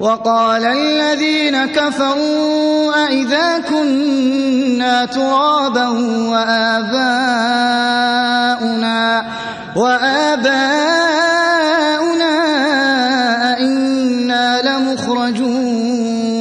وقال الذين كفروا أئذا كنا ترابا وآباؤنا وآباؤنا أئنا لمخرجون